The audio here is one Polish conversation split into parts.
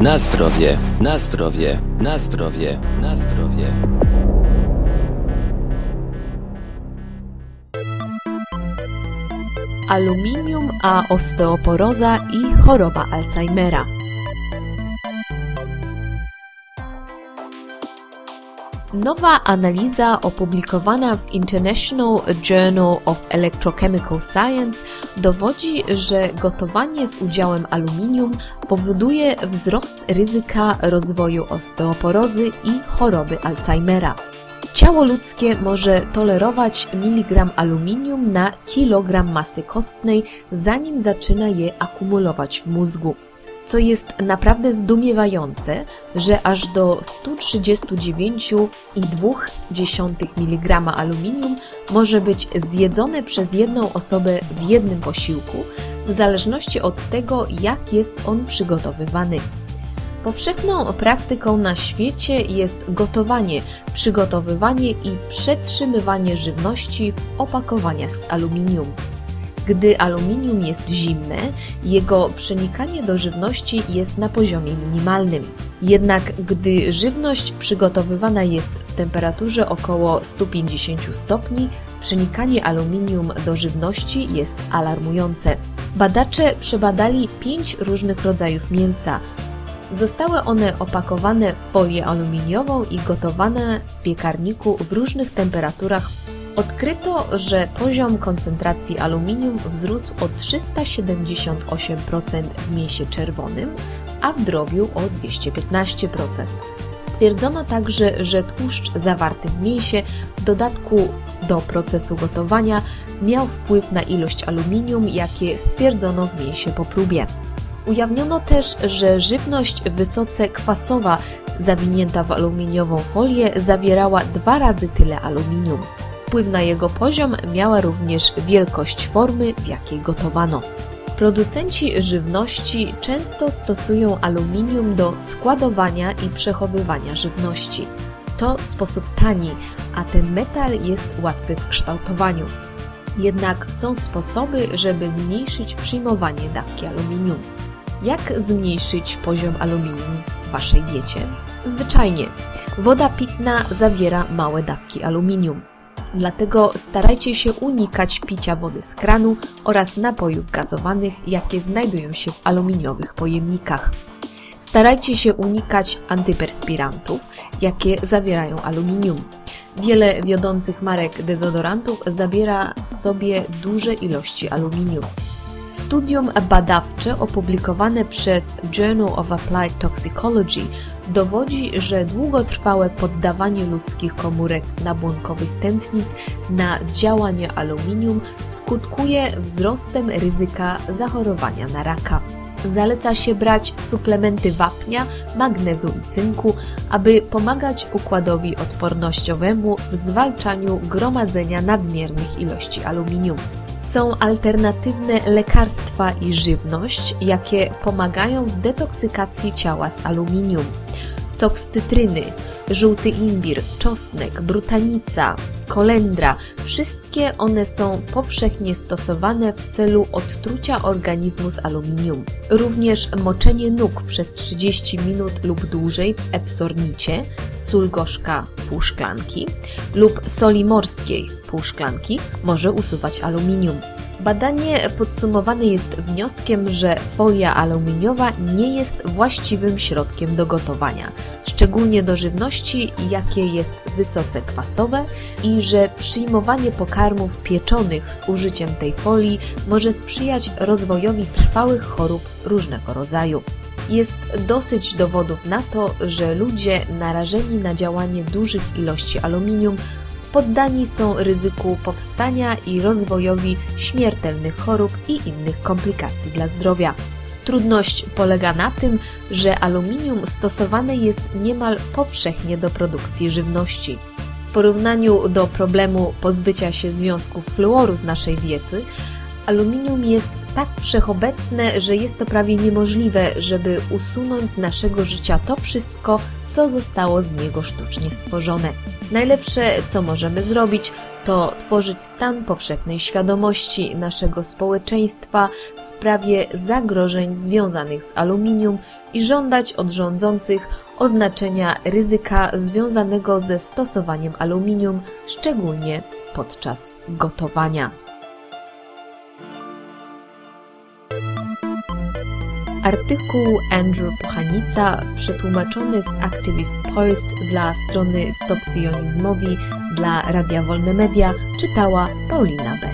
Na zdrowie, na zdrowie, na zdrowie, na zdrowie. Aluminium a osteoporoza i choroba Alzheimera. Nowa analiza opublikowana w International Journal of Electrochemical Science dowodzi, że gotowanie z udziałem aluminium powoduje wzrost ryzyka rozwoju osteoporozy i choroby Alzheimera. Ciało ludzkie może tolerować miligram aluminium na kilogram masy kostnej, zanim zaczyna je akumulować w mózgu co jest naprawdę zdumiewające, że aż do 139,2 mg aluminium może być zjedzone przez jedną osobę w jednym posiłku, w zależności od tego, jak jest on przygotowywany. Powszechną praktyką na świecie jest gotowanie, przygotowywanie i przetrzymywanie żywności w opakowaniach z aluminium. Gdy aluminium jest zimne, jego przenikanie do żywności jest na poziomie minimalnym. Jednak gdy żywność przygotowywana jest w temperaturze około 150 stopni, przenikanie aluminium do żywności jest alarmujące. Badacze przebadali pięć różnych rodzajów mięsa. Zostały one opakowane w folię aluminiową i gotowane w piekarniku w różnych temperaturach Odkryto, że poziom koncentracji aluminium wzrósł o 378% w mięsie czerwonym, a w drobiu o 215%. Stwierdzono także, że tłuszcz zawarty w mięsie w dodatku do procesu gotowania miał wpływ na ilość aluminium, jakie stwierdzono w mięsie po próbie. Ujawniono też, że żywność wysoce kwasowa zawinięta w aluminiową folię zawierała dwa razy tyle aluminium. Wpływ na jego poziom miała również wielkość formy, w jakiej gotowano. Producenci żywności często stosują aluminium do składowania i przechowywania żywności. To sposób tani, a ten metal jest łatwy w kształtowaniu. Jednak są sposoby, żeby zmniejszyć przyjmowanie dawki aluminium. Jak zmniejszyć poziom aluminium w Waszej diecie? Zwyczajnie, woda pitna zawiera małe dawki aluminium. Dlatego starajcie się unikać picia wody z kranu oraz napojów gazowanych, jakie znajdują się w aluminiowych pojemnikach. Starajcie się unikać antyperspirantów, jakie zawierają aluminium. Wiele wiodących marek dezodorantów zawiera w sobie duże ilości aluminium. Studium badawcze opublikowane przez Journal of Applied Toxicology dowodzi, że długotrwałe poddawanie ludzkich komórek nabłonkowych tętnic na działanie aluminium skutkuje wzrostem ryzyka zachorowania na raka. Zaleca się brać suplementy wapnia, magnezu i cynku, aby pomagać układowi odpornościowemu w zwalczaniu gromadzenia nadmiernych ilości aluminium. Są alternatywne lekarstwa i żywność, jakie pomagają w detoksykacji ciała z aluminium. Sok z cytryny, żółty imbir, czosnek, brutanica, kolendra wszystkie one są powszechnie stosowane w celu odtrucia organizmu z aluminium. Również moczenie nóg przez 30 minut lub dłużej w epsornicie, sól gorzka pół szklanki lub soli morskiej pół szklanki może usuwać aluminium. Badanie podsumowane jest wnioskiem, że folia aluminiowa nie jest właściwym środkiem do gotowania, szczególnie do żywności, jakie jest wysoce kwasowe i że przyjmowanie pokarmów pieczonych z użyciem tej folii może sprzyjać rozwojowi trwałych chorób różnego rodzaju. Jest dosyć dowodów na to, że ludzie narażeni na działanie dużych ilości aluminium poddani są ryzyku powstania i rozwojowi śmiertelnych chorób i innych komplikacji dla zdrowia. Trudność polega na tym, że aluminium stosowane jest niemal powszechnie do produkcji żywności. W porównaniu do problemu pozbycia się związków fluoru z naszej diety, aluminium jest tak wszechobecne, że jest to prawie niemożliwe, żeby usunąć z naszego życia to wszystko, co zostało z niego sztucznie stworzone. Najlepsze, co możemy zrobić, to tworzyć stan powszechnej świadomości naszego społeczeństwa w sprawie zagrożeń związanych z aluminium i żądać od rządzących oznaczenia ryzyka związanego ze stosowaniem aluminium, szczególnie podczas gotowania. Artykuł Andrew Puchanica, przetłumaczony z Activist Post dla strony Stop Sionizmowi dla Radia Wolne Media, czytała Paulina B.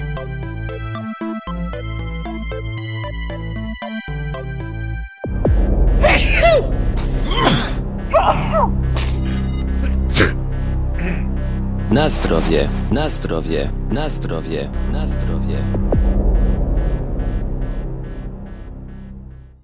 Na zdrowie, na zdrowie, na zdrowie, na zdrowie.